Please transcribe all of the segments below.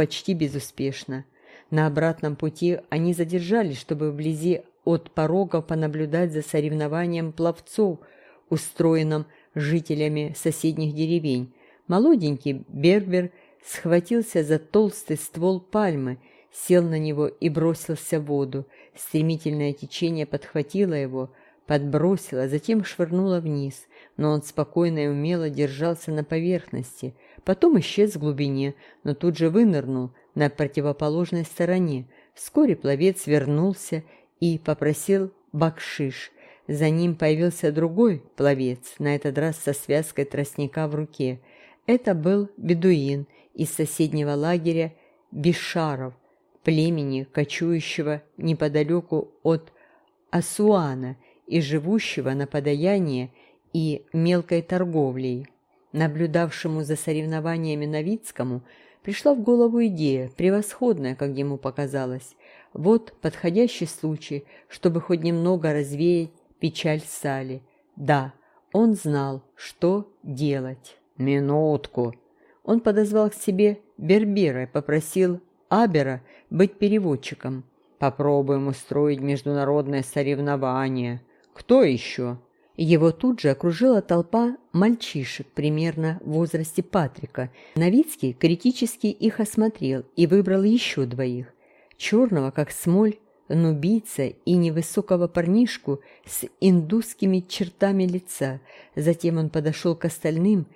почти безуспешно. На обратном пути они задержались, чтобы вблизи от порогов понаблюдать за соревнованием пловцов, устроенным жителями соседних деревень. Молоденький Бербер схватился за толстый ствол пальмы, сел на него и бросился в воду. Стремительное течение подхватило его, подбросило, затем швырнуло вниз, но он спокойно и умело держался на поверхности, потом исчез в глубине, но тут же вынырнул на противоположной стороне. Вскоре пловец вернулся и попросил бакшиш. За ним появился другой пловец, на этот раз со связкой тростника в руке. Это был бедуин из соседнего лагеря Бишаров, племени, кочующего неподалеку от Асуана и живущего на подаянии и мелкой торговлей. Наблюдавшему за соревнованиями Новицкому пришла в голову идея, превосходная, как ему показалось. Вот подходящий случай, чтобы хоть немного развеять печаль Сали. Да, он знал, что делать. «Минутку!» Он подозвал к себе Бербера и попросил Абера быть переводчиком. «Попробуем устроить международное соревнование. Кто еще?» Его тут же окружила толпа мальчишек примерно в возрасте Патрика. Новицкий критически их осмотрел и выбрал еще двоих. Черного, как смоль, нубийца и невысокого парнишку с индусскими чертами лица. Затем он подошел к остальным,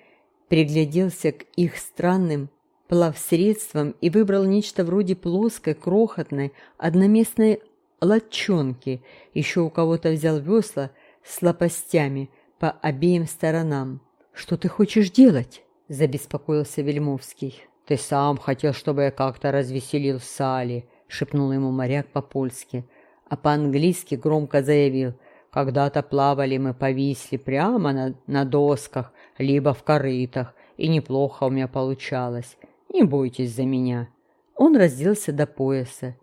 пригляделся к их странным плавсредствам и выбрал нечто вроде плоской, крохотной, одноместной лодчонки. Еще у кого-то взял весла – с лопастями по обеим сторонам. «Что ты хочешь делать?» – забеспокоился Вельмовский. «Ты сам хотел, чтобы я как-то развеселил Сали», – шепнул ему моряк по-польски, а по-английски громко заявил. «Когда-то плавали мы по Висле прямо на, на досках, либо в корытах, и неплохо у меня получалось. Не бойтесь за меня». Он разделся до пояса.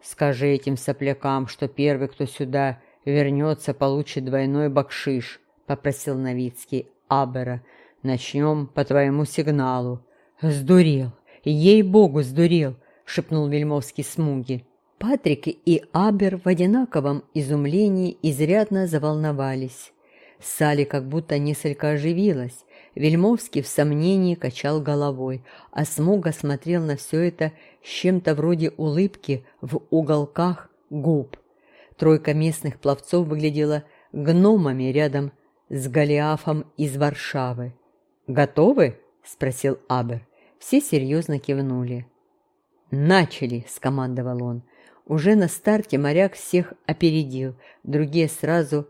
«Скажи этим соплякам, что первый, кто сюда вернется, получит двойной бакшиш», — попросил Новицкий Абера. «Начнем по твоему сигналу». «Сдурел! Ей-богу, сдурел!» — шепнул Вельмовский Смуги. Патрик и Абер в одинаковом изумлении изрядно заволновались. Салли как будто несколько оживилась. Вельмовский в сомнении качал головой, а Смуга смотрел на все это с чем-то вроде улыбки в уголках губ. Тройка местных пловцов выглядела гномами рядом с Голиафом из Варшавы. «Готовы?» – спросил Абер. Все серьезно кивнули. «Начали!» – скомандовал он. Уже на старте моряк всех опередил, другие сразу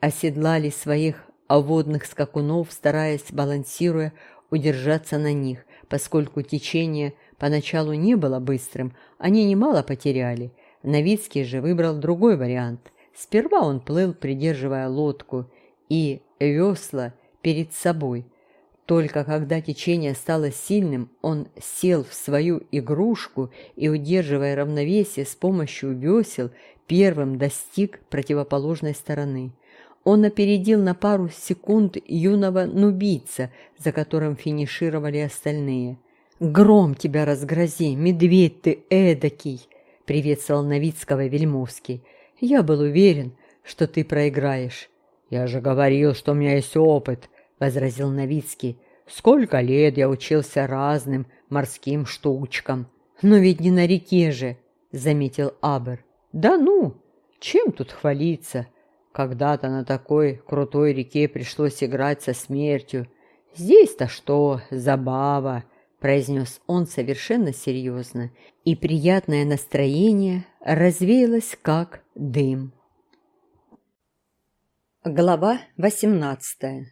оседлали своих водных скакунов, стараясь, балансируя, удержаться на них. Поскольку течение поначалу не было быстрым, они немало потеряли. Новицкий же выбрал другой вариант. Сперва он плыл, придерживая лодку и весла перед собой. Только когда течение стало сильным, он сел в свою игрушку и, удерживая равновесие с помощью весел, первым достиг противоположной стороны. Он опередил на пару секунд юного нубийца, за которым финишировали остальные. «Гром тебя разгрози, медведь ты эдакий!» Приветствовал Новицкого Вельмовский. «Я был уверен, что ты проиграешь». «Я же говорил, что у меня есть опыт», — возразил Новицкий. «Сколько лет я учился разным морским штучкам». «Но ведь не на реке же», — заметил Абер. «Да ну, чем тут хвалиться? Когда-то на такой крутой реке пришлось играть со смертью. Здесь-то что, забава произнес он совершенно серьезно, и приятное настроение развеялось как дым. Глава восемнадцатая.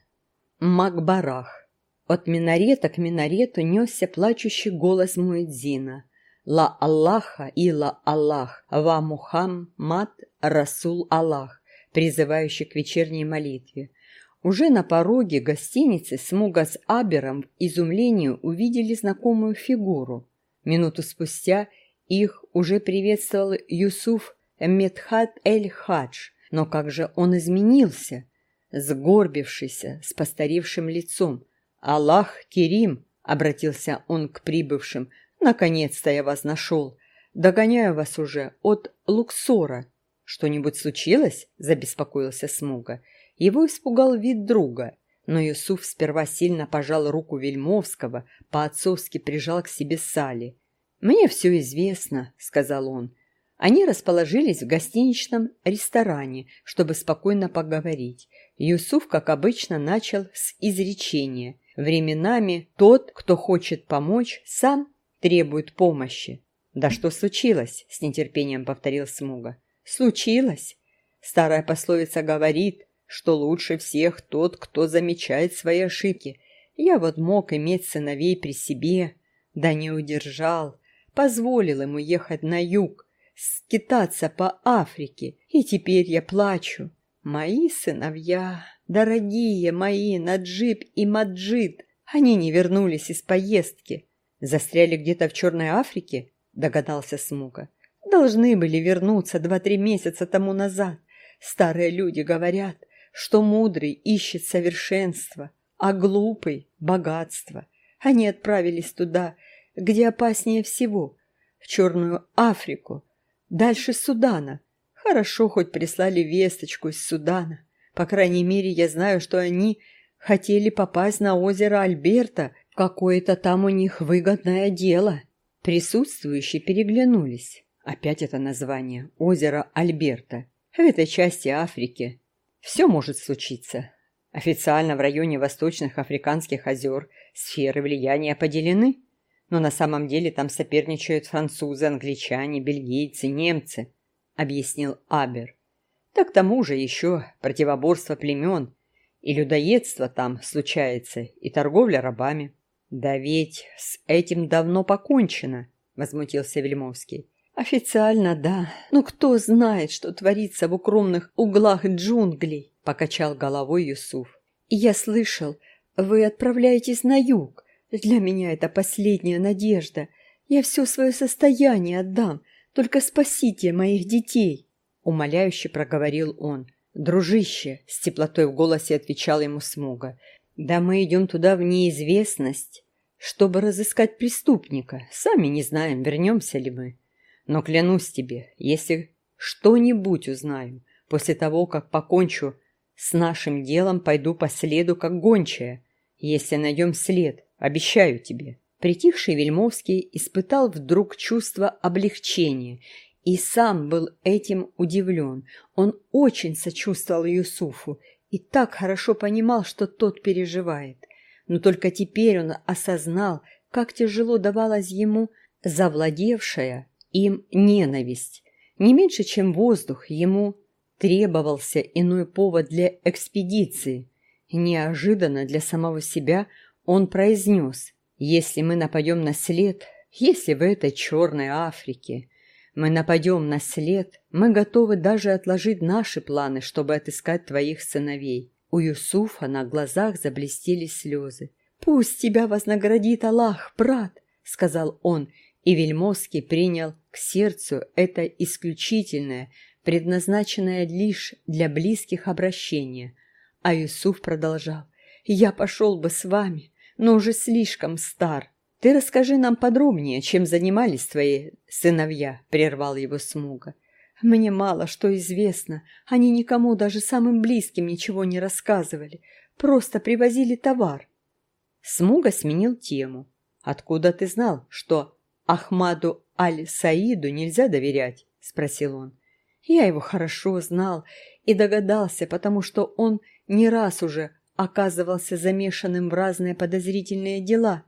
Макбарах. От минарета к минарету несся плачущий голос Муэдзина. «Ла Аллаха и ла Аллах, ва Мухаммад Расул Аллах», призывающий к вечерней молитве. Уже на пороге гостиницы Смуга с Абером в изумлении увидели знакомую фигуру. Минуту спустя их уже приветствовал Юсуф Медхат Эль-Хадж, но как же он изменился, сгорбившийся, с постаревшим лицом. «Аллах Керим!» — обратился он к прибывшим. Наконец-то я вас нашел. Догоняю вас уже от Луксора. Что-нибудь случилось? Забеспокоился Смуга. Его испугал вид друга. Но Юсуф сперва сильно пожал руку Вельмовского, по-отцовски прижал к себе Сали. «Мне все известно», — сказал он. Они расположились в гостиничном ресторане, чтобы спокойно поговорить. Юсуф, как обычно, начал с изречения. Временами тот, кто хочет помочь, сам требует помощи. «Да что случилось?» — с нетерпением повторил Смуга. «Случилось?» Старая пословица говорит, что лучше всех тот, кто замечает свои ошибки. Я вот мог иметь сыновей при себе, да не удержал, позволил ему ехать на юг, скитаться по Африке, и теперь я плачу. Мои сыновья, дорогие мои Наджиб и Маджид, они не вернулись из поездки. Застряли где-то в Черной Африке, догадался Смуга. Должны были вернуться два-три месяца тому назад. Старые люди говорят, что мудрый ищет совершенство, а глупый — богатство. Они отправились туда, где опаснее всего, в Черную Африку, дальше Судана. Хорошо, хоть прислали весточку из Судана. По крайней мере, я знаю, что они хотели попасть на озеро Альберта, какое-то там у них выгодное дело. Присутствующие переглянулись. Опять это название – озеро Альберта. В этой части Африки все может случиться. Официально в районе восточных африканских озер сферы влияния поделены, но на самом деле там соперничают французы, англичане, бельгийцы, немцы, объяснил Абер. Так к тому же еще противоборство племен, и людоедство там случается, и торговля рабами. Да ведь с этим давно покончено, возмутился Вельмовский. «Официально, да. Но кто знает, что творится в укромных углах джунглей?» — покачал головой Юсуф. «Я слышал, вы отправляетесь на юг. Для меня это последняя надежда. Я все свое состояние отдам. Только спасите моих детей!» Умоляюще проговорил он. «Дружище!» — с теплотой в голосе отвечал ему Смуга. «Да мы идем туда в неизвестность, чтобы разыскать преступника. Сами не знаем, вернемся ли мы». Но клянусь тебе, если что-нибудь узнаю, после того, как покончу с нашим делом, пойду по следу, как гончая. Если найдем след, обещаю тебе». Притихший Вельмовский испытал вдруг чувство облегчения и сам был этим удивлен. Он очень сочувствовал Юсуфу и так хорошо понимал, что тот переживает. Но только теперь он осознал, как тяжело давалась ему завладевшая им ненависть. Не меньше, чем воздух, ему требовался иной повод для экспедиции. Неожиданно для самого себя он произнес, «Если мы нападем на след, если в этой черной Африке мы нападем на след, мы готовы даже отложить наши планы, чтобы отыскать твоих сыновей». У Юсуфа на глазах заблестели слезы. «Пусть тебя вознаградит Аллах, брат», — сказал он, и Вельмовский принял к сердцу это исключительное, предназначенное лишь для близких обращения. А Юсуф продолжал. «Я пошел бы с вами, но уже слишком стар. Ты расскажи нам подробнее, чем занимались твои сыновья», — прервал его Смуга. «Мне мало что известно. Они никому, даже самым близким, ничего не рассказывали. Просто привозили товар». Смуга сменил тему. «Откуда ты знал, что Ахмаду Аль-Саиду нельзя доверять?» – спросил он. Я его хорошо знал и догадался, потому что он не раз уже оказывался замешанным в разные подозрительные дела.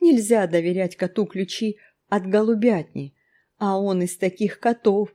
Нельзя доверять коту ключи от голубятни, а он из таких котов,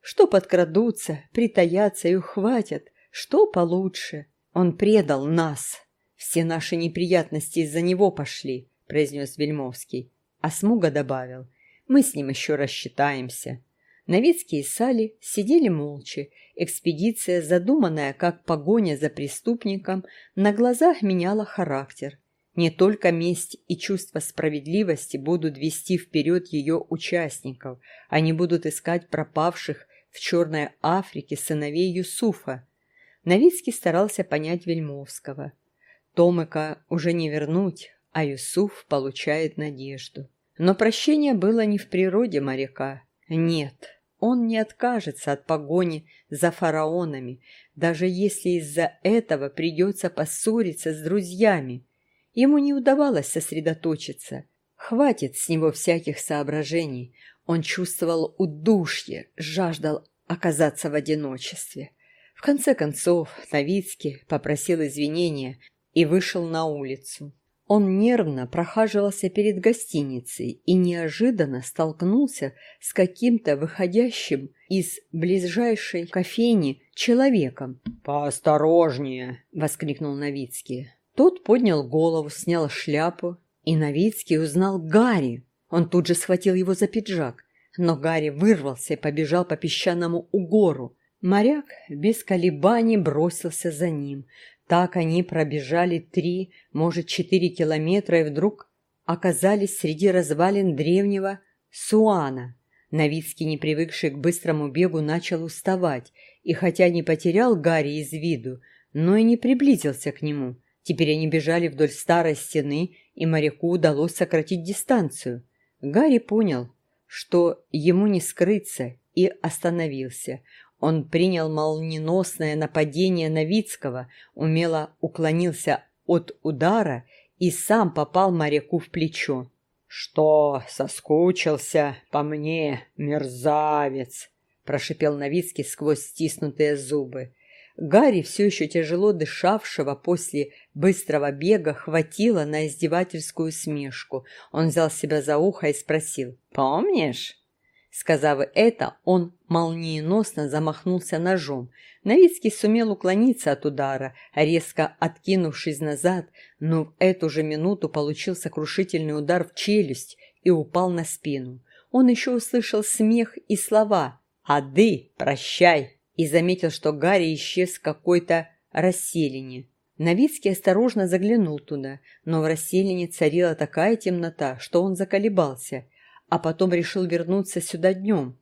что подкрадутся, притаятся и ухватят, что получше. Он предал нас. Все наши неприятности из-за него пошли, произнес Вельмовский. А Смуга добавил, мы с ним еще рассчитаемся. Новицкий и Сали сидели молча. Экспедиция, задуманная как погоня за преступником, на глазах меняла характер. Не только месть и чувство справедливости будут вести вперед ее участников, они будут искать пропавших в Черной Африке сыновей Юсуфа. Новицкий старался понять Вельмовского. Томыка уже не вернуть, а Юсуф получает надежду. Но прощение было не в природе моряка. Нет, он не откажется от погони за фараонами, даже если из-за этого придется поссориться с друзьями. Ему не удавалось сосредоточиться. Хватит с него всяких соображений. Он чувствовал удушье, жаждал оказаться в одиночестве. В конце концов, Новицкий попросил извинения и вышел на улицу. Он нервно прохаживался перед гостиницей и неожиданно столкнулся с каким-то выходящим из ближайшей кофейни человеком. «Поосторожнее!» — воскликнул Новицкий. Тот поднял голову, снял шляпу, и Новицкий узнал Гарри. Он тут же схватил его за пиджак, но Гарри вырвался и побежал по песчаному угору. Моряк без колебаний бросился за ним. Так они пробежали три, может, четыре километра и вдруг оказались среди развалин древнего Суана. Новицкий, не привыкший к быстрому бегу, начал уставать, и хотя не потерял Гарри из виду, но и не приблизился к нему. Теперь они бежали вдоль старой стены, и моряку удалось сократить дистанцию. Гарри понял, что ему не скрыться, и остановился. Он принял молниеносное нападение Новицкого, умело уклонился от удара и сам попал моряку в плечо. «Что, соскучился по мне, мерзавец?» – прошипел Новицкий сквозь стиснутые зубы. Гарри, все еще тяжело дышавшего после быстрого бега, хватило на издевательскую смешку. Он взял себя за ухо и спросил «Помнишь?» Сказав это, он молниеносно замахнулся ножом. Новицкий сумел уклониться от удара, резко откинувшись назад, но в эту же минуту получил сокрушительный удар в челюсть и упал на спину. Он еще услышал смех и слова «Ады, прощай!» и заметил, что Гарри исчез в какой-то расселине. Новицкий осторожно заглянул туда, но в расселине царила такая темнота, что он заколебался – а потом решил вернуться сюда днем.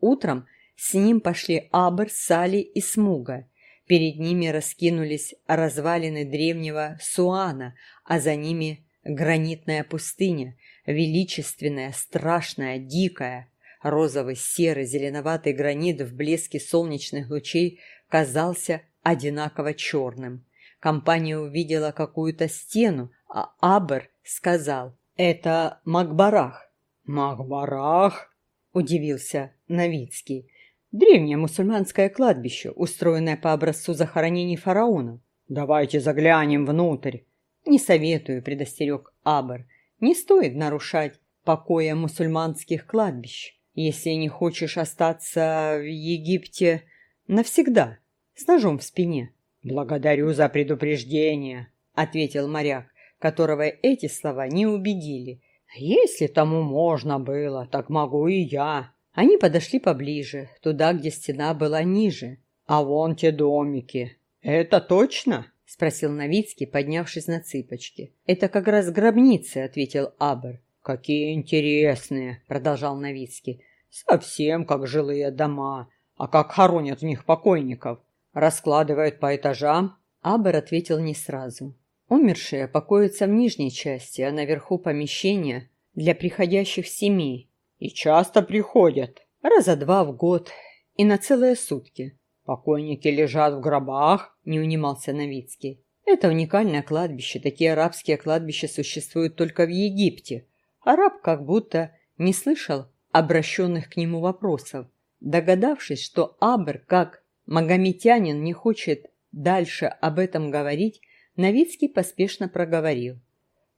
Утром с ним пошли Абр, Сали и Смуга. Перед ними раскинулись развалины древнего Суана, а за ними гранитная пустыня, величественная, страшная, дикая. Розовый, серый, зеленоватый гранит в блеске солнечных лучей казался одинаково черным. Компания увидела какую-то стену, а Абр сказал «Это Макбарах». «Махбарах?» – удивился Новицкий. «Древнее мусульманское кладбище, устроенное по образцу захоронений фараонов. Давайте заглянем внутрь». «Не советую», – предостерег Абр. «Не стоит нарушать покоя мусульманских кладбищ, если не хочешь остаться в Египте навсегда, с ножом в спине». «Благодарю за предупреждение», — ответил моряк, которого эти слова не убедили. Если тому можно было, так могу и я. Они подошли поближе, туда, где стена была ниже. А вон те домики. Это точно? Спросил Новицкий, поднявшись на цыпочки. Это как раз гробницы, ответил Абер. Какие интересные, продолжал Новицкий. Совсем как жилые дома. А как хоронят в них покойников? Раскладывают по этажам? Абер ответил не сразу. Умершие покоятся в нижней части, а наверху помещения для приходящих семей. И часто приходят. Раза два в год и на целые сутки. Покойники лежат в гробах, не унимался Новицкий. Это уникальное кладбище. Такие арабские кладбища существуют только в Египте. Араб как будто не слышал обращенных к нему вопросов. Догадавшись, что Абр, как магометянин, не хочет дальше об этом говорить, Новицкий поспешно проговорил.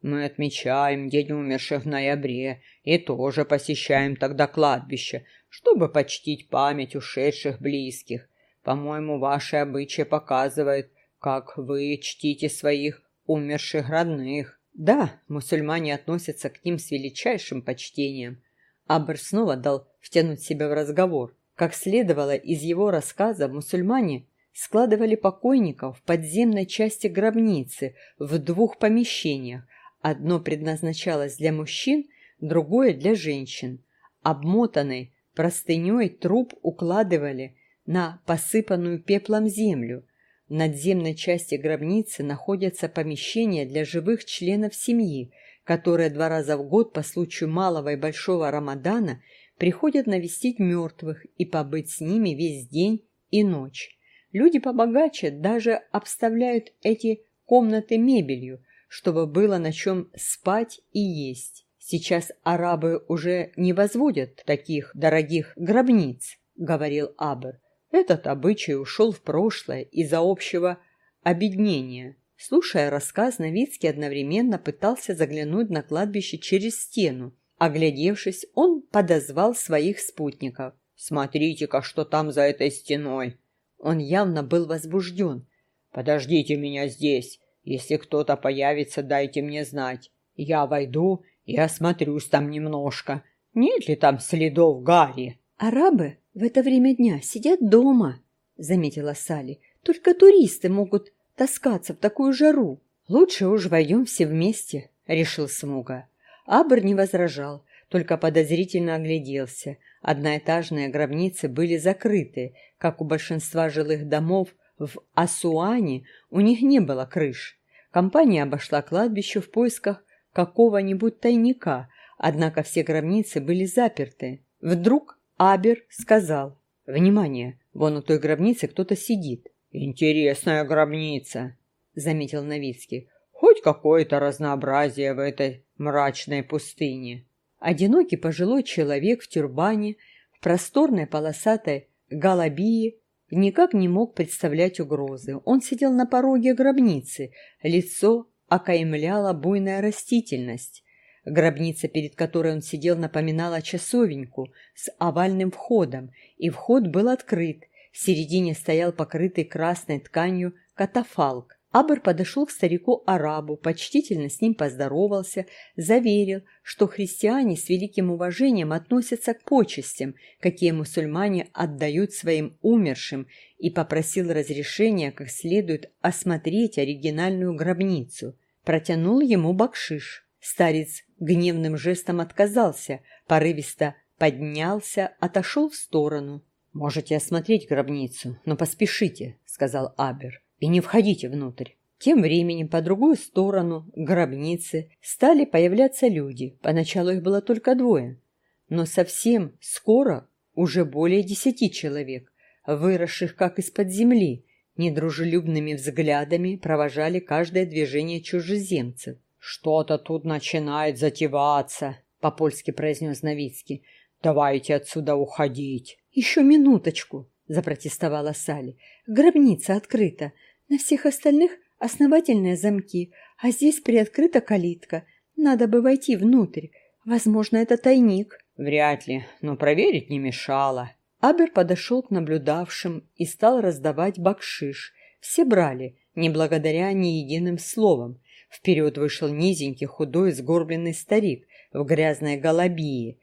«Мы отмечаем День умерших в ноябре и тоже посещаем тогда кладбище, чтобы почтить память ушедших близких. По-моему, ваши обычаи показывают, как вы чтите своих умерших родных». «Да, мусульмане относятся к ним с величайшим почтением». Абр снова дал втянуть себя в разговор. Как следовало из его рассказа, мусульмане складывали покойников в подземной части гробницы в двух помещениях. Одно предназначалось для мужчин, другое для женщин. Обмотанный простыней труп укладывали на посыпанную пеплом землю. В надземной части гробницы находятся помещения для живых членов семьи. которые два раза в год по случаю малого и большого Рамадана приходят навестить мертвых и побыть с ними весь день и ночь. Люди побогаче даже обставляют эти комнаты мебелью, чтобы было на чем спать и есть. Сейчас арабы уже не возводят таких дорогих гробниц, говорил Абер. Этот обычай ушел в прошлое из-за общего обеднения. Слушая рассказ, Новицкий одновременно пытался заглянуть на кладбище через стену. Оглядевшись, он подозвал своих спутников. «Смотрите-ка, что там за этой стеной!» Он явно был возбужден. «Подождите меня здесь. Если кто-то появится, дайте мне знать. Я войду и осмотрюсь там немножко. Нет ли там следов Гарри?» «Арабы в это время дня сидят дома», — заметила Салли. «Только туристы могут таскаться в такую жару. Лучше уж войдем все вместе, решил Смуга. Абр не возражал, только подозрительно огляделся. Одноэтажные гробницы были закрыты, как у большинства жилых домов в Асуане у них не было крыш. Компания обошла кладбище в поисках какого-нибудь тайника, однако все гробницы были заперты. Вдруг Абер сказал, «Внимание, вон у той гробницы кто-то сидит. «Интересная гробница», — заметил Новицкий. «Хоть какое-то разнообразие в этой мрачной пустыне». Одинокий пожилой человек в тюрбане, в просторной полосатой голубии, никак не мог представлять угрозы. Он сидел на пороге гробницы, лицо окаймляла буйная растительность. Гробница, перед которой он сидел, напоминала часовеньку с овальным входом, и вход был открыт, в середине стоял покрытый красной тканью катафалк. Абр подошел к старику-арабу, почтительно с ним поздоровался, заверил, что христиане с великим уважением относятся к почестям, какие мусульмане отдают своим умершим, и попросил разрешения как следует осмотреть оригинальную гробницу. Протянул ему бакшиш. Старец гневным жестом отказался, порывисто поднялся, отошел в сторону. «Можете осмотреть гробницу, но поспешите», — сказал Абер, — «и не входите внутрь». Тем временем по другую сторону гробницы стали появляться люди. Поначалу их было только двое, но совсем скоро уже более десяти человек, выросших как из-под земли, недружелюбными взглядами провожали каждое движение чужеземцев. «Что-то тут начинает затеваться», — по-польски произнес Новицкий. «Давайте отсюда уходить». «Еще минуточку», — запротестовала Салли. «Гробница открыта. На всех остальных основательные замки, а здесь приоткрыта калитка. Надо бы войти внутрь. Возможно, это тайник». «Вряд ли, но проверить не мешало». Абер подошел к наблюдавшим и стал раздавать бакшиш. Все брали, не благодаря ни единым словам. Вперед вышел низенький, худой, сгорбленный старик в грязной голубии.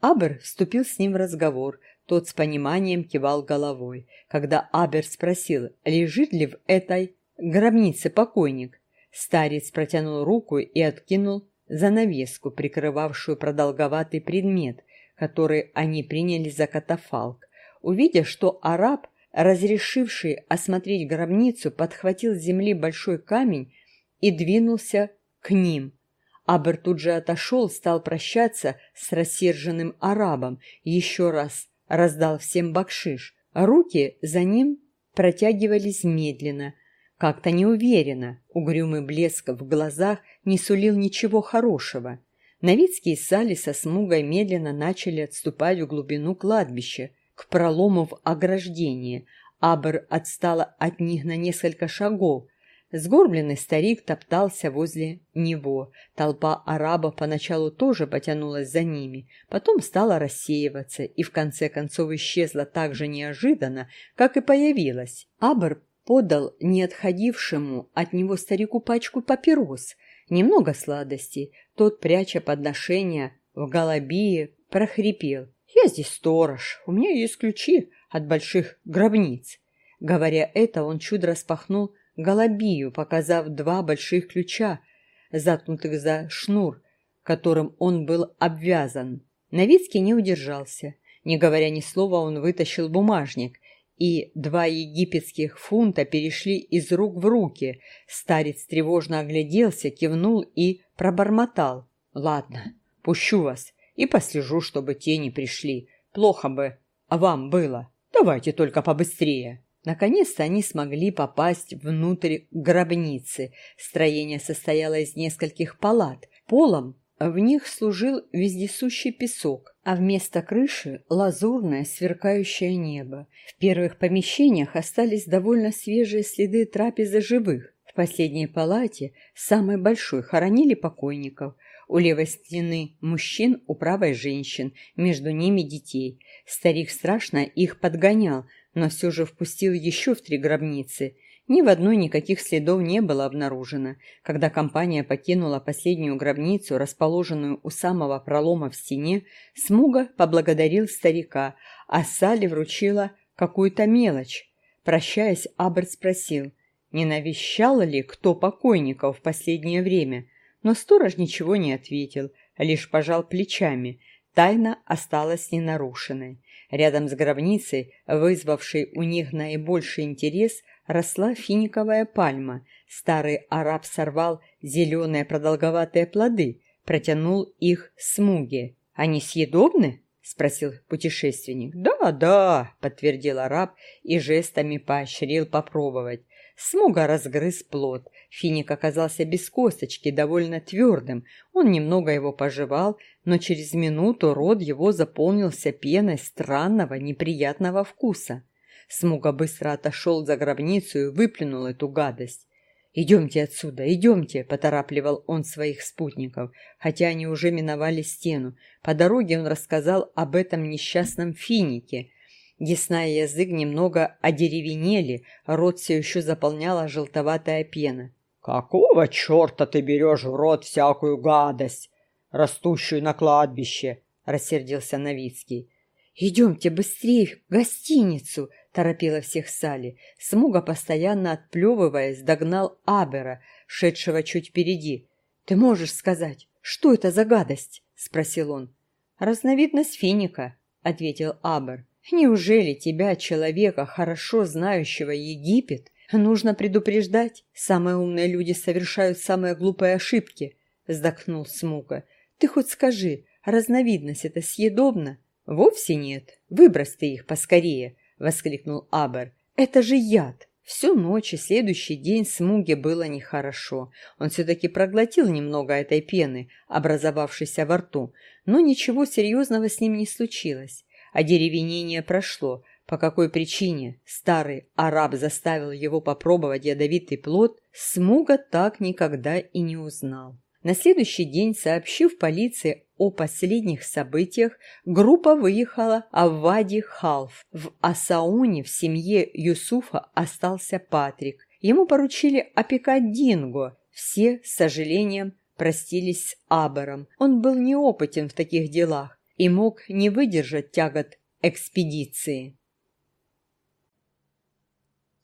Абер вступил с ним в разговор, тот с пониманием кивал головой. Когда Абер спросил, лежит ли в этой гробнице покойник, старец протянул руку и откинул занавеску, прикрывавшую продолговатый предмет, который они приняли за катафалк. Увидя, что араб, разрешивший осмотреть гробницу, подхватил с земли большой камень и двинулся к ним. Абер тут же отошел, стал прощаться с рассерженным арабом, еще раз раздал всем бакшиш. Руки за ним протягивались медленно, как-то неуверенно. Угрюмый блеск в глазах не сулил ничего хорошего. Новицкие Сали со смугой медленно начали отступать в глубину кладбища, к пролому в ограждении. Абр отстала от них на несколько шагов, Сгорбленный старик топтался возле него. Толпа арабов поначалу тоже потянулась за ними, потом стала рассеиваться и в конце концов исчезла так же неожиданно, как и появилась. Абр подал не отходившему от него старику пачку папирос, немного сладостей. Тот, пряча подношение в голубие, прохрипел. «Я здесь сторож, у меня есть ключи от больших гробниц». Говоря это, он чудо распахнул голубию, показав два больших ключа, заткнутых за шнур, которым он был обвязан. Новицкий не удержался. Не говоря ни слова, он вытащил бумажник и два египетских фунта перешли из рук в руки. Старец тревожно огляделся, кивнул и пробормотал. «Ладно, пущу вас и послежу, чтобы те не пришли. Плохо бы, а вам было. Давайте только побыстрее». Наконец-то они смогли попасть внутрь гробницы. Строение состояло из нескольких палат. Полом в них служил вездесущий песок, а вместо крыши – лазурное сверкающее небо. В первых помещениях остались довольно свежие следы трапезы живых. В последней палате, самой большой, хоронили покойников. У левой стены мужчин, у правой женщин, между ними детей. Старик страшно их подгонял, но все же впустил еще в три гробницы – ни в одной никаких следов не было обнаружено. Когда компания покинула последнюю гробницу, расположенную у самого пролома в стене, Смуга поблагодарил старика, а Салли вручила какую-то мелочь. Прощаясь, Аберт спросил, не навещал ли кто покойников в последнее время, но сторож ничего не ответил, лишь пожал плечами. Тайна осталась ненарушенной. Рядом с гробницей, вызвавшей у них наибольший интерес, росла финиковая пальма. Старый араб сорвал зеленые продолговатые плоды, протянул их смуге. «Они съедобны?» — спросил путешественник. «Да, да», — подтвердил араб и жестами поощрил попробовать. Смуга разгрыз плод. Финик оказался без косточки, довольно твердым. Он немного его пожевал, но через минуту рот его заполнился пеной странного неприятного вкуса. Смуга быстро отошел за гробницу и выплюнул эту гадость. «Идемте отсюда, идемте!» – поторапливал он своих спутников, хотя они уже миновали стену. По дороге он рассказал об этом несчастном финике. Десна и язык немного одеревенели, рот все еще заполняла желтоватая пена. «Какого черта ты берешь в рот всякую гадость, растущую на кладбище?» – рассердился Новицкий. «Идемте быстрее в гостиницу!» – торопила всех Салли. Смуга, постоянно отплевываясь, догнал Абера, шедшего чуть впереди. «Ты можешь сказать, что это за гадость?» – спросил он. «Разновидность финика», – ответил Абер. «Неужели тебя, человека, хорошо знающего Египет, нужно предупреждать? Самые умные люди совершают самые глупые ошибки», – вздохнул Смуга. «Ты хоть скажи, разновидность это съедобна?» «Вовсе нет. Выбрось ты их поскорее», — воскликнул Абер. «Это же яд!» Всю ночь и следующий день Смуге было нехорошо. Он все-таки проглотил немного этой пены, образовавшейся во рту, но ничего серьезного с ним не случилось. А деревенение прошло. По какой причине старый араб заставил его попробовать ядовитый плод, Смуга так никогда и не узнал. На следующий день, сообщив полиции о последних событиях, группа выехала в Вади-Халф. В Асауне в семье Юсуфа остался Патрик. Ему поручили опекать Динго. Все, с сожалением, простились с Абером. Он был неопытен в таких делах и мог не выдержать тягот экспедиции.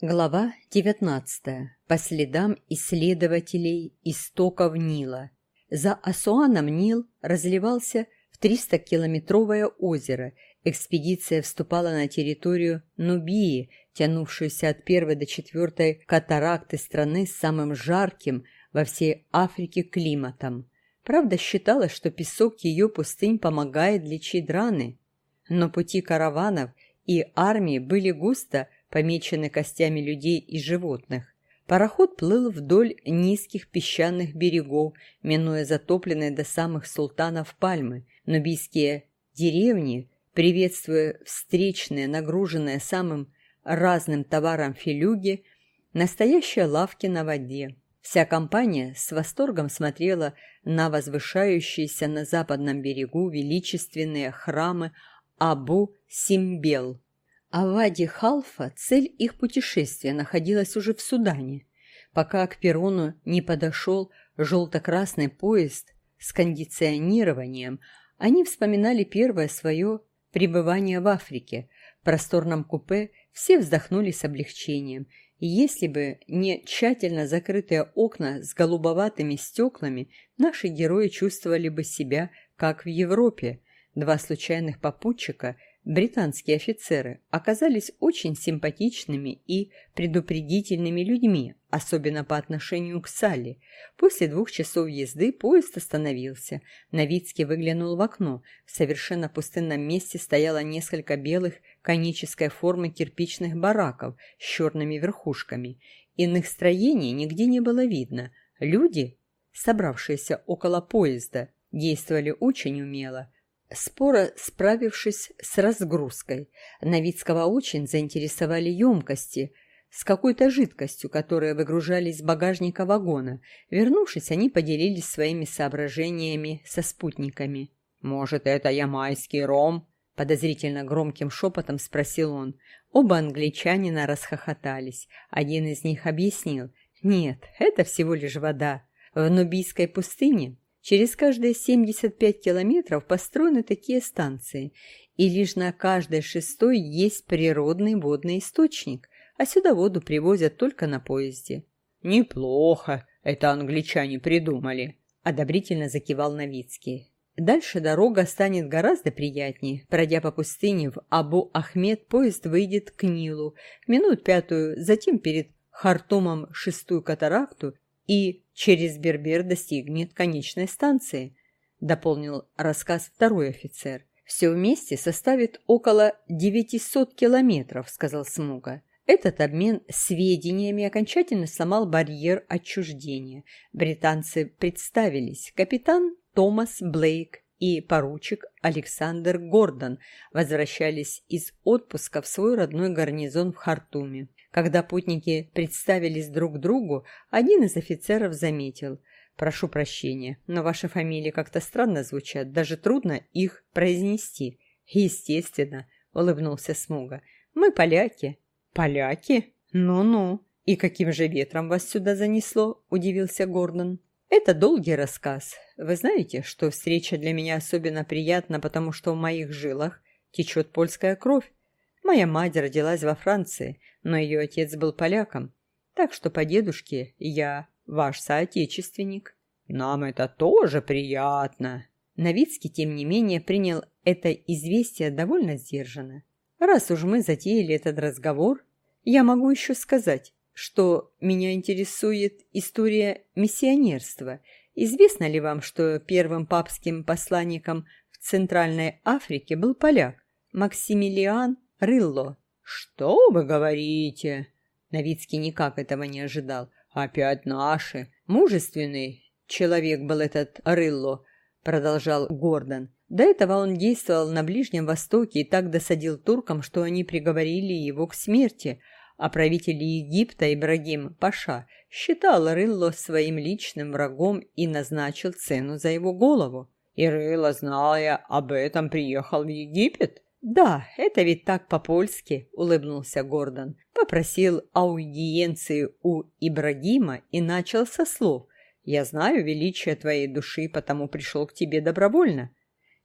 Глава 19. По следам исследователей истоков Нила. За Асуаном Нил разливался в 300-километровое озеро. Экспедиция вступала на территорию Нубии, тянувшуюся от первой до четвертой катаракты страны с самым жарким во всей Африке климатом. Правда, считалось, что песок ее пустынь помогает лечить раны. Но пути караванов и армии были густо помечены костями людей и животных. Пароход плыл вдоль низких песчаных берегов, минуя затопленные до самых султанов пальмы. Нубийские деревни, приветствуя встречные, нагруженные самым разным товаром филюги, настоящие лавки на воде. Вся компания с восторгом смотрела на возвышающиеся на западном берегу величественные храмы Абу-Симбел – а Вади Халфа цель их путешествия находилась уже в Судане, пока к перрону не подошел желто-красный поезд с кондиционированием, они вспоминали первое свое пребывание в Африке. В просторном купе все вздохнули с облегчением, и если бы не тщательно закрытые окна с голубоватыми стеклами, наши герои чувствовали бы себя, как в Европе. Два случайных попутчика – британские офицеры оказались очень симпатичными и предупредительными людьми, особенно по отношению к Салли. После двух часов езды поезд остановился. Новицкий выглянул в окно. В совершенно пустынном месте стояло несколько белых конической формы кирпичных бараков с черными верхушками. Иных строений нигде не было видно. Люди, собравшиеся около поезда, действовали очень умело споро справившись с разгрузкой. Новицкого очень заинтересовали емкости с какой-то жидкостью, которые выгружались с багажника вагона. Вернувшись, они поделились своими соображениями со спутниками. «Может, это ямайский ром?» – подозрительно громким шепотом спросил он. Оба англичанина расхохотались. Один из них объяснил. «Нет, это всего лишь вода. В Нубийской пустыне Через каждые 75 километров построены такие станции, и лишь на каждой шестой есть природный водный источник, а сюда воду привозят только на поезде. «Неплохо, это англичане придумали», – одобрительно закивал Новицкий. Дальше дорога станет гораздо приятнее. Пройдя по пустыне в Абу-Ахмед, поезд выйдет к Нилу, минут пятую, затем перед Хартумом шестую катаракту и через Бербер достигнет конечной станции, дополнил рассказ второй офицер. Все вместе составит около 900 километров, сказал Смуга. Этот обмен сведениями окончательно сломал барьер отчуждения. Британцы представились. Капитан Томас Блейк и поручик Александр Гордон возвращались из отпуска в свой родной гарнизон в Хартуме. Когда путники представились друг другу, один из офицеров заметил. «Прошу прощения, но ваши фамилии как-то странно звучат, даже трудно их произнести». «Естественно», — улыбнулся Смуга. «Мы поляки». «Поляки? Ну-ну. И каким же ветром вас сюда занесло?» — удивился Гордон. «Это долгий рассказ. Вы знаете, что встреча для меня особенно приятна, потому что в моих жилах течет польская кровь. Моя мать родилась во Франции, но ее отец был поляком, так что по дедушке я ваш соотечественник. Нам это тоже приятно. Новицкий, тем не менее, принял это известие довольно сдержанно. Раз уж мы затеяли этот разговор, я могу еще сказать, что меня интересует история миссионерства. Известно ли вам, что первым папским посланником в Центральной Африке был поляк Максимилиан Рылло. «Что вы говорите?» Новицкий никак этого не ожидал. «Опять наши. Мужественный человек был этот Рылло», продолжал Гордон. До этого он действовал на Ближнем Востоке и так досадил туркам, что они приговорили его к смерти, а правитель Египта Ибрагим Паша считал Рылло своим личным врагом и назначил цену за его голову. И Рылло, зная об этом, приехал в Египет? «Да, это ведь так по-польски», — улыбнулся Гордон. Попросил аудиенции у Ибрагима и начал со слов. «Я знаю величие твоей души, потому пришел к тебе добровольно».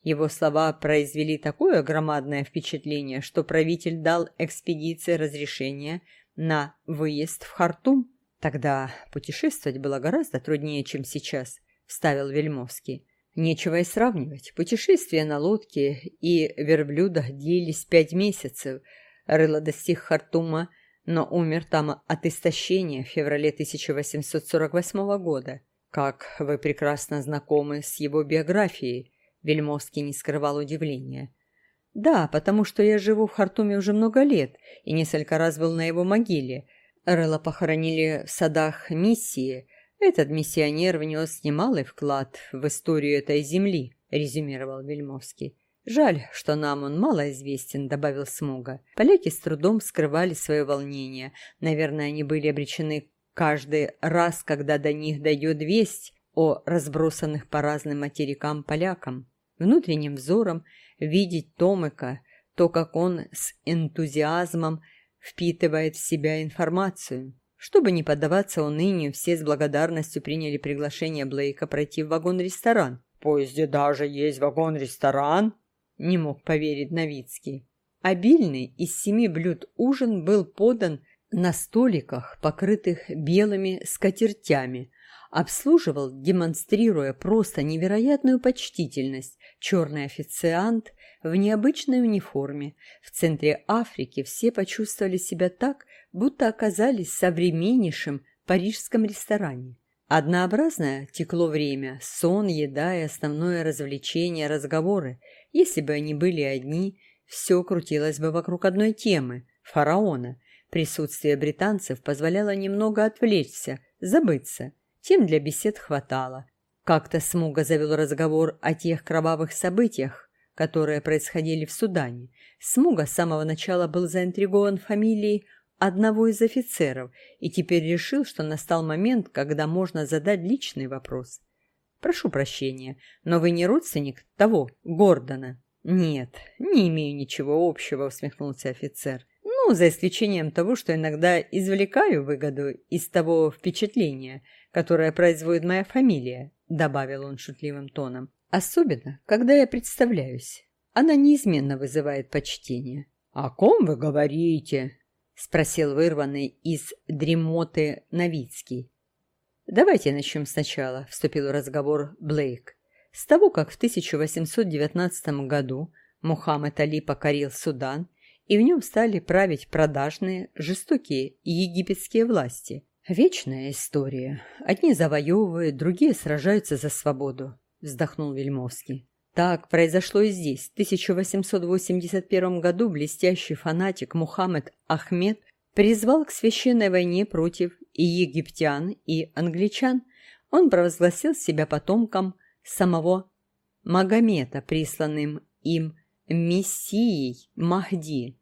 Его слова произвели такое громадное впечатление, что правитель дал экспедиции разрешение на выезд в Хартум. «Тогда путешествовать было гораздо труднее, чем сейчас», — вставил Вельмовский. Нечего и сравнивать. Путешествия на лодке и верблюдах длились пять месяцев. Рыло достиг Хартума, но умер там от истощения в феврале 1848 года. Как вы прекрасно знакомы с его биографией, Вельмовский не скрывал удивления. Да, потому что я живу в Хартуме уже много лет и несколько раз был на его могиле. Рыла похоронили в садах миссии – «Этот миссионер внес немалый вклад в историю этой земли», — резюмировал Вельмовский. «Жаль, что нам он мало известен», — добавил Смуга. Поляки с трудом скрывали свое волнение. Наверное, они были обречены каждый раз, когда до них дойдет весть о разбросанных по разным материкам полякам. Внутренним взором видеть Томыка, то, как он с энтузиазмом впитывает в себя информацию. Чтобы не поддаваться унынию, все с благодарностью приняли приглашение Блейка пройти в вагон-ресторан. «В поезде даже есть вагон-ресторан?» Не мог поверить Новицкий. Обильный из семи блюд ужин был подан на столиках, покрытых белыми скатертями, обслуживал, демонстрируя просто невероятную почтительность, черный официант в необычной униформе. В центре Африки все почувствовали себя так, будто оказались в современнейшем парижском ресторане. Однообразное текло время, сон, еда и основное развлечение, разговоры. Если бы они были одни, все крутилось бы вокруг одной темы – фараона. Присутствие британцев позволяло немного отвлечься, забыться. Тем для бесед хватало. Как-то Смуга завел разговор о тех кровавых событиях, которые происходили в Судане. Смуга с самого начала был заинтригован фамилией одного из офицеров и теперь решил, что настал момент, когда можно задать личный вопрос. «Прошу прощения, но вы не родственник того, Гордона?» «Нет, не имею ничего общего», — усмехнулся офицер. «Ну, за исключением того, что иногда извлекаю выгоду из того впечатления, которое производит моя фамилия», — добавил он шутливым тоном. «Особенно, когда я представляюсь. Она неизменно вызывает почтение». «О ком вы говорите?» — спросил вырванный из дремоты Новицкий. «Давайте начнем сначала», — вступил в разговор Блейк. «С того, как в 1819 году Мухаммед Али покорил Судан, и в нем стали править продажные, жестокие египетские власти. Вечная история. Одни завоевывают, другие сражаются за свободу», — вздохнул Вельмовский. Так произошло и здесь. В 1881 году блестящий фанатик Мухаммед Ахмед призвал к священной войне против и египтян, и англичан. Он провозгласил себя потомком самого Магомета, присланным им мессией Махди.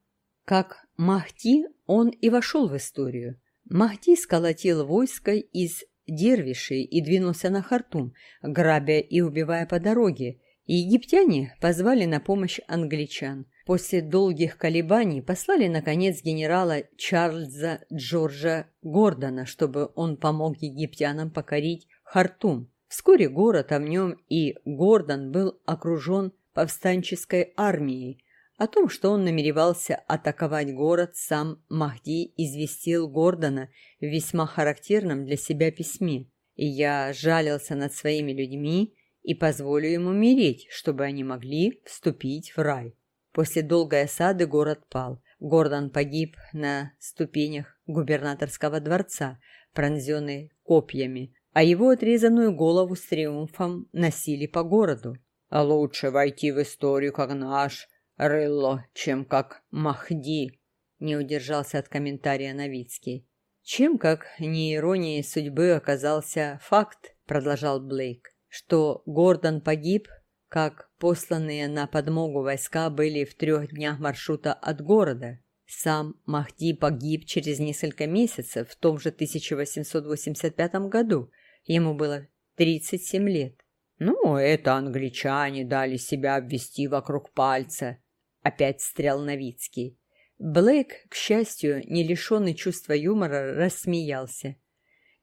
Как Махди он и вошел в историю. Махди сколотил войско из дервишей и двинулся на Хартум, грабя и убивая по дороге, Египтяне позвали на помощь англичан. После долгих колебаний послали, наконец, генерала Чарльза Джорджа Гордона, чтобы он помог египтянам покорить Хартум. Вскоре город, а в нем и Гордон был окружен повстанческой армией. О том, что он намеревался атаковать город, сам Махди известил Гордона в весьма характерном для себя письме. Я жалился над своими людьми и позволю им умереть, чтобы они могли вступить в рай. После долгой осады город пал. Гордон погиб на ступенях губернаторского дворца, пронзенный копьями, а его отрезанную голову с триумфом носили по городу. А лучше войти в историю как наш Рыло, чем как Махди, не удержался от комментария Новицкий. Чем, как не иронией судьбы, оказался факт, продолжал Блейк что Гордон погиб, как посланные на подмогу войска были в трех днях маршрута от города. Сам Махди погиб через несколько месяцев в том же 1885 году. Ему было 37 лет. «Ну, это англичане дали себя обвести вокруг пальца», — опять стрял Новицкий. Блейк, к счастью, не лишенный чувства юмора, рассмеялся.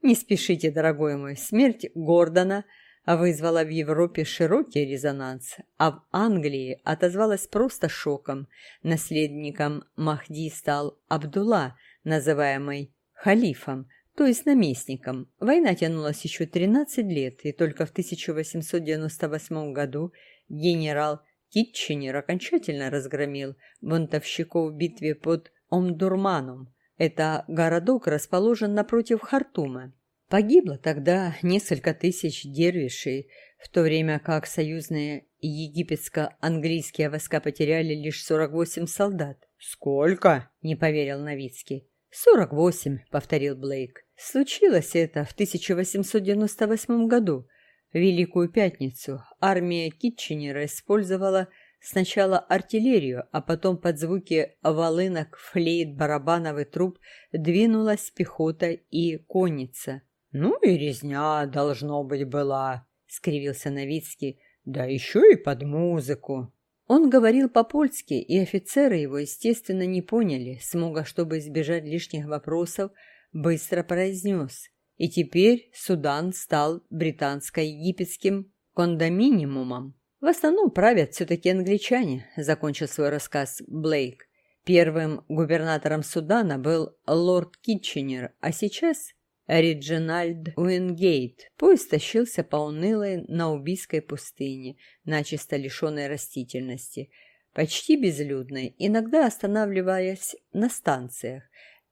«Не спешите, дорогой мой, смерть Гордона — вызвала в Европе широкий резонанс, а в Англии отозвалась просто шоком. Наследником Махди стал Абдулла, называемый халифом, то есть наместником. Война тянулась еще 13 лет, и только в 1898 году генерал Китченер окончательно разгромил бунтовщиков в битве под Омдурманом. Это городок расположен напротив Хартума. Погибло тогда несколько тысяч дервишей, в то время как союзные египетско-английские войска потеряли лишь 48 солдат. «Сколько?» – не поверил Новицкий. «Сорок восемь», — повторил Блейк. «Случилось это в 1898 году. В Великую Пятницу армия Китченера использовала сначала артиллерию, а потом под звуки волынок, флейт, барабанов и труб двинулась пехота и конница. «Ну и резня, должно быть, была», — скривился Новицкий, «да еще и под музыку». Он говорил по-польски, и офицеры его, естественно, не поняли. Смуга, чтобы избежать лишних вопросов, быстро произнес. И теперь Судан стал британско-египетским кондоминиумом. В основном правят все-таки англичане, закончил свой рассказ Блейк. Первым губернатором Судана был лорд Китченер, а сейчас Реджинальд Уингейт. Поезд тащился по унылой нубийской пустыне, начисто лишенной растительности, почти безлюдной, иногда останавливаясь на станциях.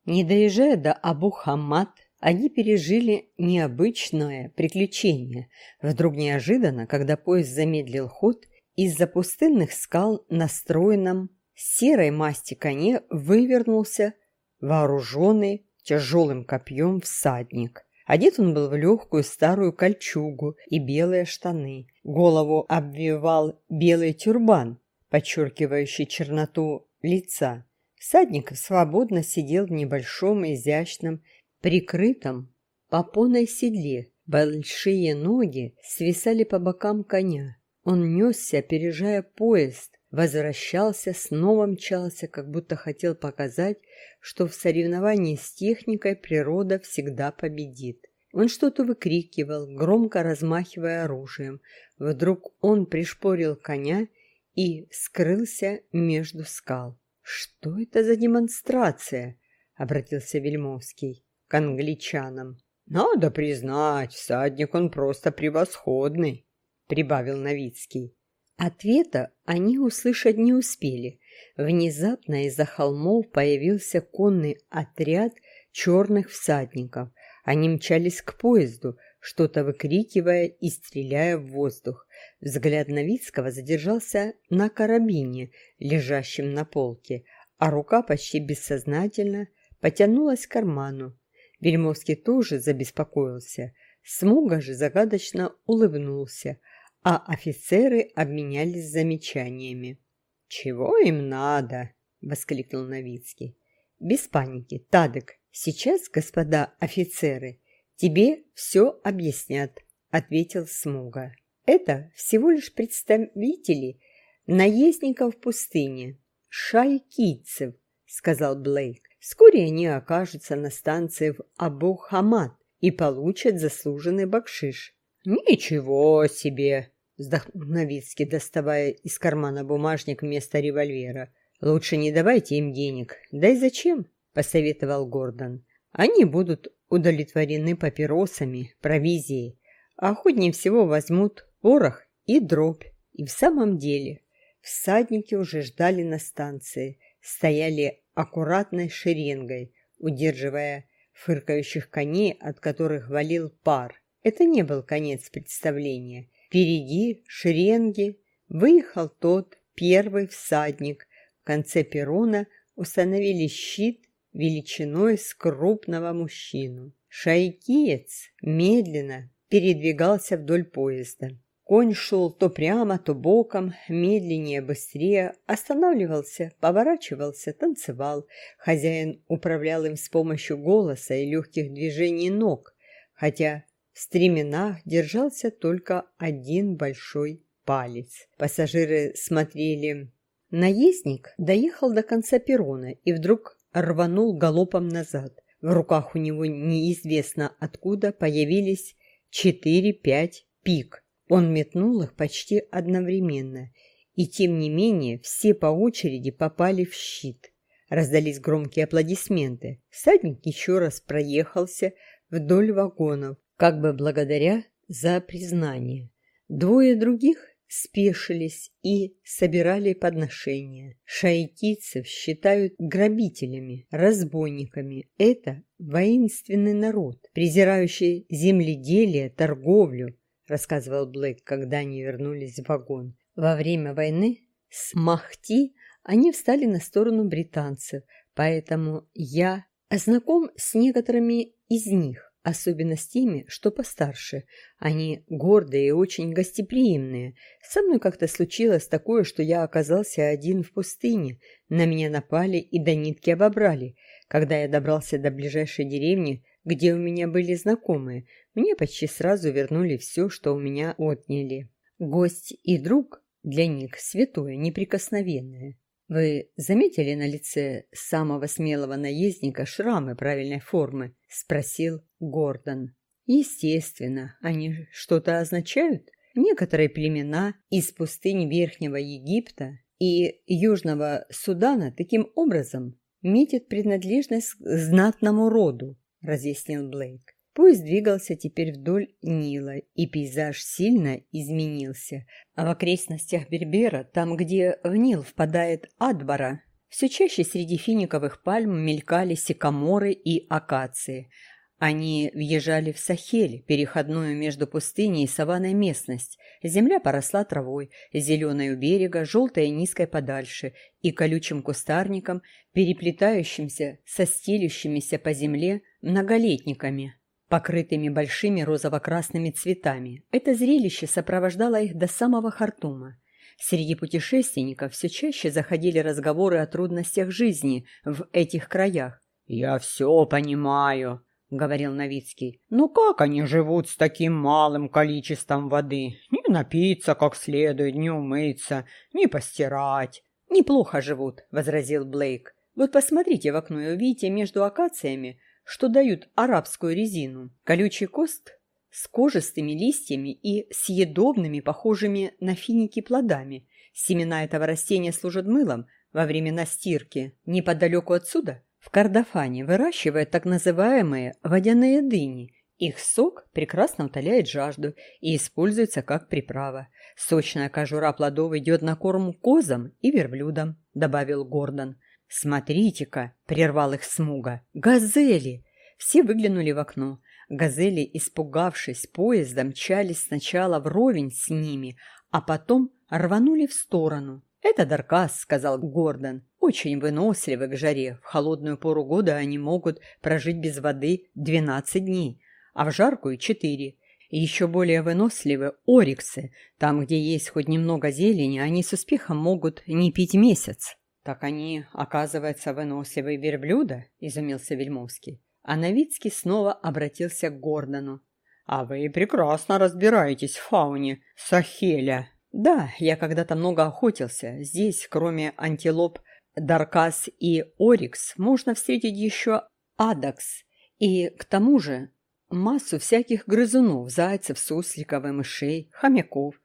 Не доезжая до Абу-Хамад, они пережили необычное приключение. Вдруг неожиданно, когда поезд замедлил ход, из-за пустынных скал на стройном серой масти коне вывернулся вооруженный тяжелым копьем всадник. Одет он был в легкую старую кольчугу и белые штаны. Голову обвивал белый тюрбан, подчеркивающий черноту лица. Всадник свободно сидел в небольшом изящном прикрытом попоной седле. Большие ноги свисали по бокам коня. Он несся, опережая поезд, возвращался, снова мчался, как будто хотел показать, что в соревновании с техникой природа всегда победит. Он что-то выкрикивал, громко размахивая оружием. Вдруг он пришпорил коня и скрылся между скал. «Что это за демонстрация?» — обратился Вельмовский к англичанам. «Надо признать, всадник он просто превосходный», — прибавил Новицкий. Ответа они услышать не успели. Внезапно из-за холмов появился конный отряд черных всадников. Они мчались к поезду, что-то выкрикивая и стреляя в воздух. Взгляд Новицкого задержался на карабине, лежащем на полке, а рука почти бессознательно потянулась к карману. Вельмовский тоже забеспокоился. Смуга же загадочно улыбнулся, а офицеры обменялись замечаниями. «Чего им надо?» — воскликнул Новицкий. «Без паники, Тадек, сейчас, господа офицеры, тебе все объяснят», — ответил Смуга. «Это всего лишь представители наездников в пустыне, шайкийцев», — сказал Блейк. Вскоре они окажутся на станции в Абу-Хамад и получат заслуженный бакшиш. «Ничего себе!» — вздохнул Новицкий, доставая из кармана бумажник вместо револьвера. «Лучше не давайте им денег. Да и зачем?» — посоветовал Гордон. «Они будут удовлетворены папиросами, провизией, а охотнее всего возьмут порох и дробь. И в самом деле всадники уже ждали на станции, стояли аккуратной шеренгой, удерживая фыркающих коней, от которых валил пар. Это не был конец представления. Впереди шеренги выехал тот первый всадник. В конце перрона установили щит величиной с крупного мужчину. Шайкиец медленно передвигался вдоль поезда. Конь шел то прямо, то боком, медленнее, быстрее, останавливался, поворачивался, танцевал. Хозяин управлял им с помощью голоса и легких движений ног, хотя в стременах держался только один большой палец. Пассажиры смотрели. Наездник доехал до конца перрона и вдруг рванул галопом назад. В руках у него неизвестно откуда появились четыре-пять пик. Он метнул их почти одновременно, и тем не менее все по очереди попали в щит. Раздались громкие аплодисменты. Всадник еще раз проехался вдоль вагонов, как бы благодаря за признание. Двое других спешились и собирали подношения. Шаитийцев считают грабителями, разбойниками. Это воинственный народ, презирающий земледелие, торговлю, рассказывал Блэк, когда они вернулись в вагон. Во время войны с Махти они встали на сторону британцев, поэтому я знаком с некоторыми из них, особенно с теми, что постарше. Они гордые и очень гостеприимные. Со мной как-то случилось такое, что я оказался один в пустыне. На меня напали и до нитки обобрали. Когда я добрался до ближайшей деревни, где у меня были знакомые, мне почти сразу вернули все, что у меня отняли. Гость и друг для них святое, неприкосновенное. Вы заметили на лице самого смелого наездника шрамы правильной формы? Спросил Гордон. Естественно, они что-то означают. Некоторые племена из пустынь Верхнего Египта и Южного Судана таким образом метят принадлежность к знатному роду, разъяснил Блейк. Поезд двигался теперь вдоль Нила, и пейзаж сильно изменился. А в окрестностях Бербера, там, где в Нил впадает Адбара, все чаще среди финиковых пальм мелькали сикаморы и акации. Они въезжали в Сахель, переходную между пустыней и саванной местность. Земля поросла травой, зеленой у берега, желтой и низкой подальше, и колючим кустарником, переплетающимся со стелющимися по земле многолетниками покрытыми большими розово-красными цветами. Это зрелище сопровождало их до самого Хартума. Среди путешественников все чаще заходили разговоры о трудностях жизни в этих краях. «Я все понимаю», — говорил Новицкий. «Ну как они живут с таким малым количеством воды? Не напиться как следует, не умыться, не постирать». «Неплохо живут», — возразил Блейк. «Вот посмотрите в окно и увидите между акациями что дают арабскую резину. Колючий куст с кожистыми листьями и съедобными, похожими на финики плодами. Семена этого растения служат мылом во времена стирки. Неподалеку отсюда, в Кардафане, выращивают так называемые водяные дыни. Их сок прекрасно утоляет жажду и используется как приправа. Сочная кожура плодов идет на корм козам и верблюдам, добавил Гордон. «Смотрите-ка!» — прервал их Смуга. «Газели!» Все выглянули в окно. Газели, испугавшись поезда, мчались сначала вровень с ними, а потом рванули в сторону. «Это Даркас», — сказал Гордон. «Очень выносливы к жаре. В холодную пору года они могут прожить без воды 12 дней, а в жаркую — 4. еще более выносливы ориксы. Там, где есть хоть немного зелени, они с успехом могут не пить месяц». «Так они, оказывается, выносливые верблюда?» – изумился Вельмовский. А Новицкий снова обратился к Гордону. «А вы прекрасно разбираетесь в фауне Сахеля». «Да, я когда-то много охотился. Здесь, кроме антилоп, Даркас и Орикс, можно встретить еще Адакс. И, к тому же, массу всяких грызунов, зайцев, сусликов и мышей, хомяков.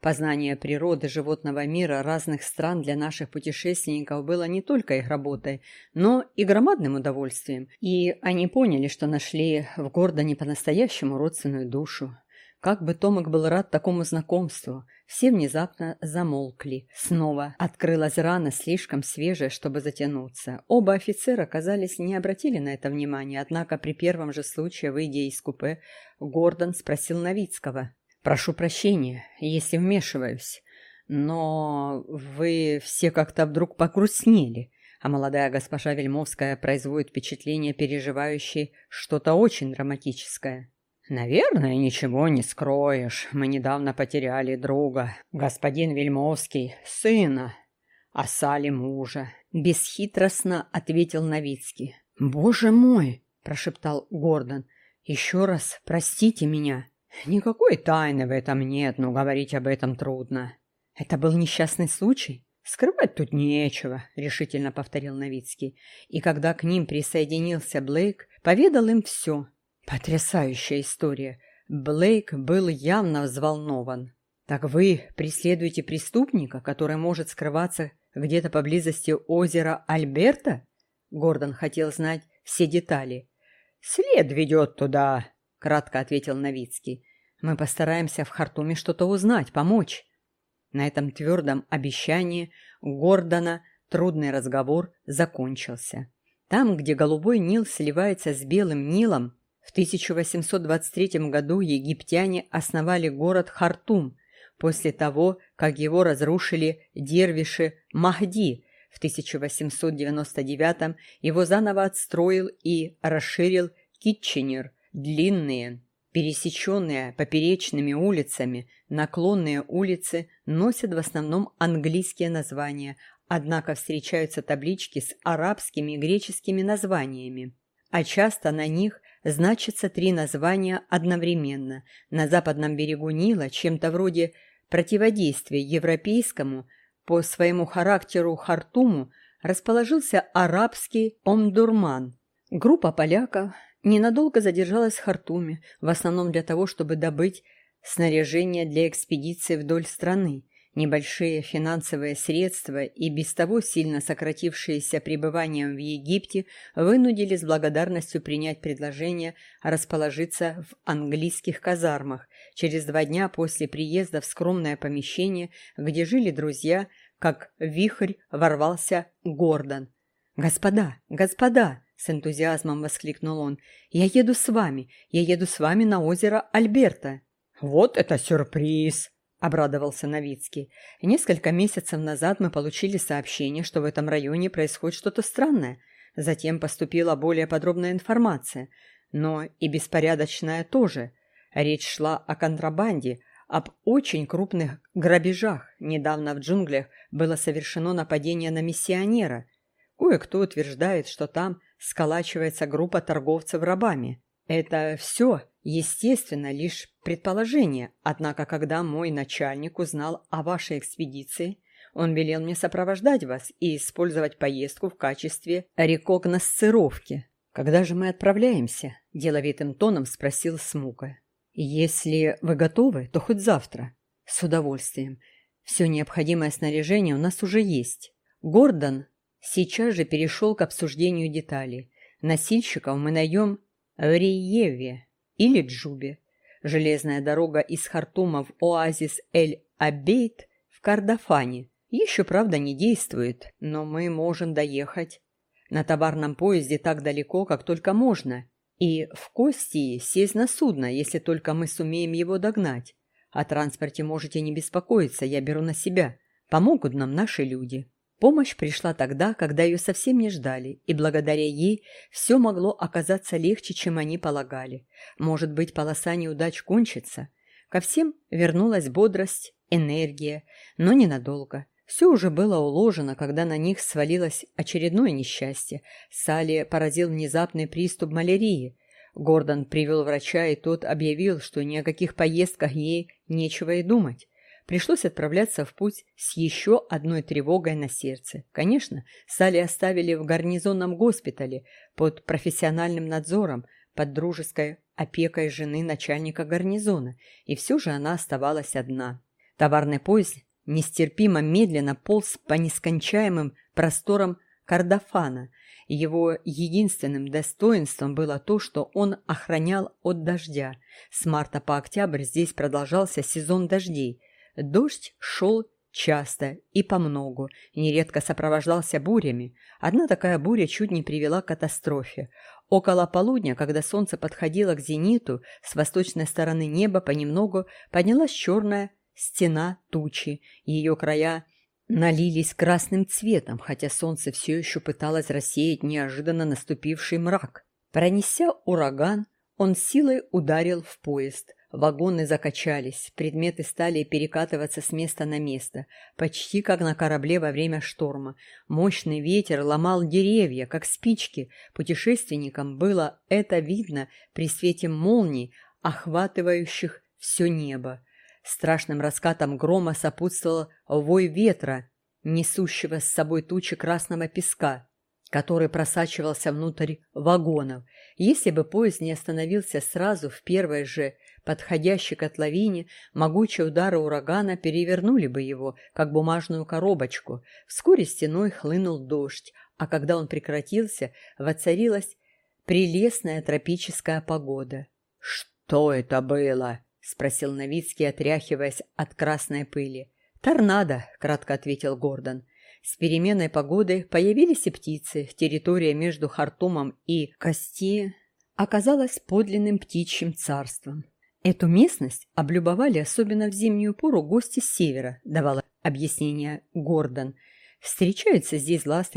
Познание природы животного мира разных стран для наших путешественников было не только их работой, но и громадным удовольствием, и они поняли, что нашли в Гордоне по-настоящему родственную душу. Как бы Томик был рад такому знакомству. Все внезапно замолкли. Снова открылась рана, слишком свежая, чтобы затянуться. Оба офицера, казались, не обратили на это внимания, однако при первом же случае, выйдя из купе, Гордон спросил Новицкого. Прошу прощения, если вмешиваюсь, но вы все как-то вдруг погрустнели, а молодая госпожа Вельмовская производит впечатление переживающей что-то очень драматическое. «Наверное, ничего не скроешь. Мы недавно потеряли друга. Господин Вельмовский — сына, а Сали мужа», — бесхитростно ответил Новицкий. «Боже мой!» — прошептал Гордон. «Еще раз простите меня». Никакой тайны в этом нет, но говорить об этом трудно. Это был несчастный случай? Скрывать тут нечего, решительно повторил Новицкий. И когда к ним присоединился Блейк, поведал им все. Потрясающая история. Блейк был явно взволнован. «Так вы преследуете преступника, который может скрываться где-то поблизости озера Альберта?» Гордон хотел знать все детали. «След ведет туда», — кратко ответил Новицкий. «Мы постараемся в Хартуме что-то узнать, помочь». На этом твердом обещании Гордона трудный разговор закончился. Там, где голубой Нил сливается с белым Нилом, в 1823 году египтяне основали город Хартум после того, как его разрушили дервиши Махди. В 1899 его заново отстроил и расширил Китченер – Длинные, пересеченные поперечными улицами, наклонные улицы носят в основном английские названия, однако встречаются таблички с арабскими и греческими названиями. А часто на них значатся три названия одновременно. На западном берегу Нила чем-то вроде противодействия европейскому по своему характеру Хартуму расположился арабский Омдурман. Группа поляков ненадолго задержалась в Хартуме, в основном для того, чтобы добыть снаряжение для экспедиции вдоль страны. Небольшие финансовые средства и без того сильно сократившиеся пребыванием в Египте вынудили с благодарностью принять предложение расположиться в английских казармах через два дня после приезда в скромное помещение, где жили друзья, как вихрь ворвался Гордон. «Господа, господа!» — с энтузиазмом воскликнул он. «Я еду с вами, я еду с вами на озеро Альберта». «Вот это сюрприз!» — обрадовался Новицкий. «Несколько месяцев назад мы получили сообщение, что в этом районе происходит что-то странное. Затем поступила более подробная информация, но и беспорядочная тоже. Речь шла о контрабанде, об очень крупных грабежах. Недавно в джунглях было совершено нападение на миссионера. Кое-кто утверждает, что там сколачивается группа торговцев рабами. Это все Естественно, лишь предположение, однако когда мой начальник узнал о вашей экспедиции, он велел мне сопровождать вас и использовать поездку в качестве рекогносцировки. «Когда же мы отправляемся?» – деловитым тоном спросил Смука. «Если вы готовы, то хоть завтра». «С удовольствием. Все необходимое снаряжение у нас уже есть». Гордон сейчас же перешел к обсуждению деталей. Носильщиков мы найдем в Риеве или Джубе. Железная дорога из Хартума в оазис Эль-Абейт в Кардафане еще, правда, не действует, но мы можем доехать на товарном поезде так далеко, как только можно, и в Кости сесть на судно, если только мы сумеем его догнать. О транспорте можете не беспокоиться, я беру на себя. Помогут нам наши люди. Помощь пришла тогда, когда ее совсем не ждали, и благодаря ей все могло оказаться легче, чем они полагали. Может быть, полоса неудач кончится. Ко всем вернулась бодрость, энергия, но ненадолго. Все уже было уложено, когда на них свалилось очередное несчастье. Салли поразил внезапный приступ малярии. Гордон привел врача, и тот объявил, что ни о каких поездках ей нечего и думать. Пришлось отправляться в путь с еще одной тревогой на сердце. Конечно, Салли оставили в гарнизонном госпитале под профессиональным надзором, под дружеской опекой жены начальника гарнизона, и все же она оставалась одна. Товарный поезд нестерпимо медленно полз по нескончаемым просторам Кардафана. Его единственным достоинством было то, что он охранял от дождя. С марта по октябрь здесь продолжался сезон дождей – Дождь шел часто и помногу, нередко сопровождался бурями. Одна такая буря чуть не привела к катастрофе. Около полудня, когда солнце подходило к зениту, с восточной стороны неба понемногу поднялась черная стена тучи. Ее края налились красным цветом, хотя солнце все еще пыталось рассеять неожиданно наступивший мрак. Пронеся ураган, он силой ударил в поезд. Вагоны закачались, предметы стали перекатываться с места на место, почти как на корабле во время шторма. Мощный ветер ломал деревья, как спички. Путешественникам было это видно при свете молний, охватывающих все небо. Страшным раскатом грома сопутствовал вой ветра, несущего с собой тучи красного песка, который просачивался внутрь вагонов. Если бы поезд не остановился сразу в первой же подходящей котловине, могучие удары урагана перевернули бы его, как бумажную коробочку. Вскоре стеной хлынул дождь, а когда он прекратился, воцарилась прелестная тропическая погода. «Что это было?» — спросил Новицкий, отряхиваясь от красной пыли. «Торнадо», — кратко ответил Гордон. С переменной погоды появились и птицы. Территория между Хартумом и Кости оказалась подлинным птичьим царством. Эту местность облюбовали особенно в зимнюю пору гости с севера, давала объяснение Гордон. Встречаются здесь ласточки,